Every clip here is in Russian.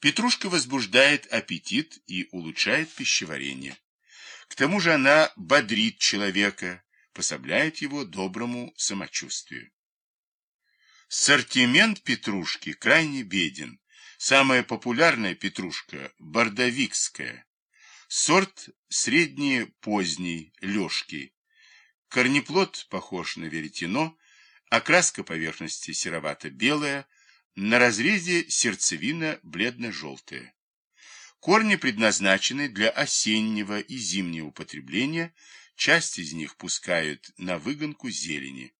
Петрушка возбуждает аппетит и улучшает пищеварение. К тому же она бодрит человека, пособляет его доброму самочувствию. Сортимент петрушки крайне беден. Самая популярная петрушка – бордовикская. Сорт средне-поздний, лёжкий. Корнеплод похож на веретено, окраска поверхности серовато-белая, на разрезе сердцевина бледно-желтая. Корни предназначены для осеннего и зимнего употребления, часть из них пускают на выгонку зелени.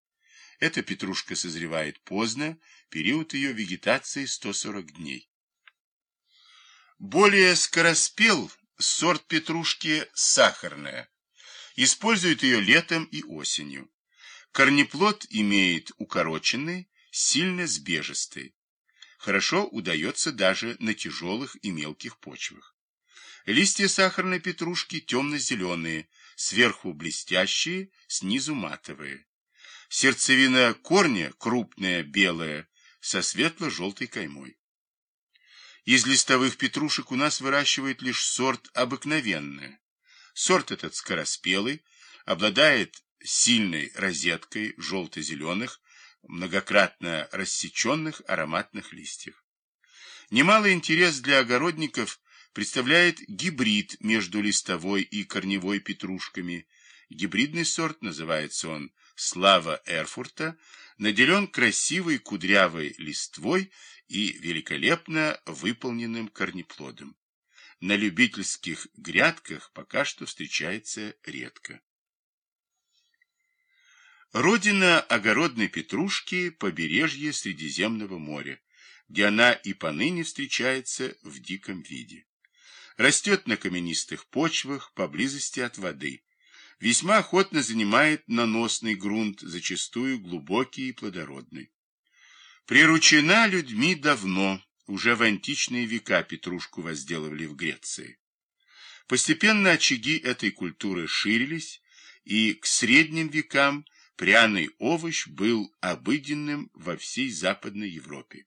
Эта петрушка созревает поздно, период ее вегетации 140 дней. Более скороспел сорт петрушки сахарная. Используют ее летом и осенью. Корнеплод имеет укороченный, сильно сбежистый. Хорошо удается даже на тяжелых и мелких почвах. Листья сахарной петрушки темно-зеленые, сверху блестящие, снизу матовые. Сердцевина корня крупная, белая, со светло-желтой каймой. Из листовых петрушек у нас выращивают лишь сорт обыкновенная. Сорт этот скороспелый, обладает сильной розеткой желто-зеленых, многократно рассеченных ароматных листьев. Немалый интерес для огородников представляет гибрид между листовой и корневой петрушками. Гибридный сорт, называется он «Слава Эрфурта», наделен красивой кудрявой листвой и великолепно выполненным корнеплодом. На любительских грядках пока что встречается редко. Родина огородной петрушки – побережье Средиземного моря, где она и поныне встречается в диком виде. Растет на каменистых почвах, поблизости от воды. Весьма охотно занимает наносный грунт, зачастую глубокий и плодородный. Приручена людьми давно, уже в античные века петрушку возделывали в Греции. Постепенно очаги этой культуры ширились, и к средним векам – пряный овощ был обыденным во всей Западной Европе.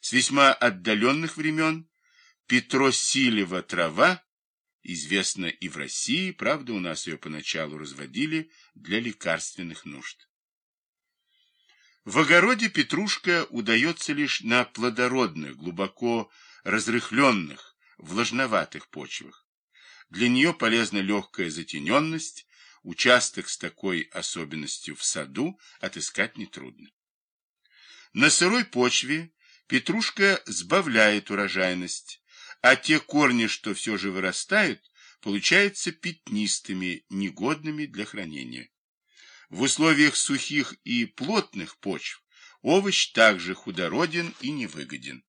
С весьма отдаленных времен петросилева трава известна и в России, правда, у нас ее поначалу разводили для лекарственных нужд. В огороде петрушка удается лишь на плодородных, глубоко разрыхленных, влажноватых почвах. Для нее полезна легкая затененность, Участок с такой особенностью в саду отыскать нетрудно. На сырой почве петрушка сбавляет урожайность, а те корни, что все же вырастают, получаются пятнистыми, негодными для хранения. В условиях сухих и плотных почв овощ также худороден и невыгоден.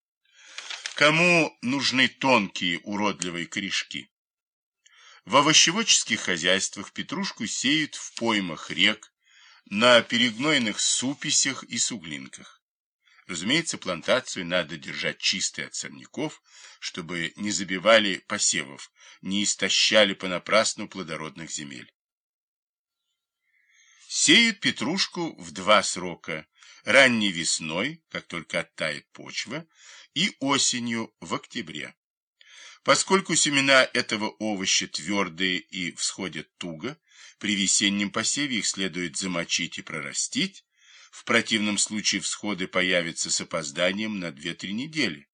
Кому нужны тонкие уродливые корешки? В овощеводческих хозяйствах петрушку сеют в поймах рек, на перегнойных суписях и суглинках. Разумеется, плантацию надо держать чистой от сорняков, чтобы не забивали посевов, не истощали понапрасну плодородных земель. Сеют петрушку в два срока – ранней весной, как только оттает почва, и осенью в октябре. Поскольку семена этого овоща твердые и всходят туго, при весеннем посеве их следует замочить и прорастить, в противном случае всходы появятся с опозданием на 2-3 недели.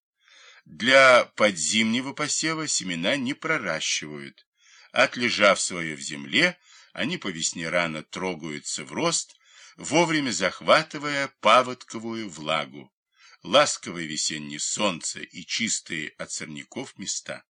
Для подзимнего посева семена не проращивают. Отлежав свое в земле, они по весне рано трогаются в рост, вовремя захватывая паводковую влагу ласковое весеннее солнце и чистые от сорняков места.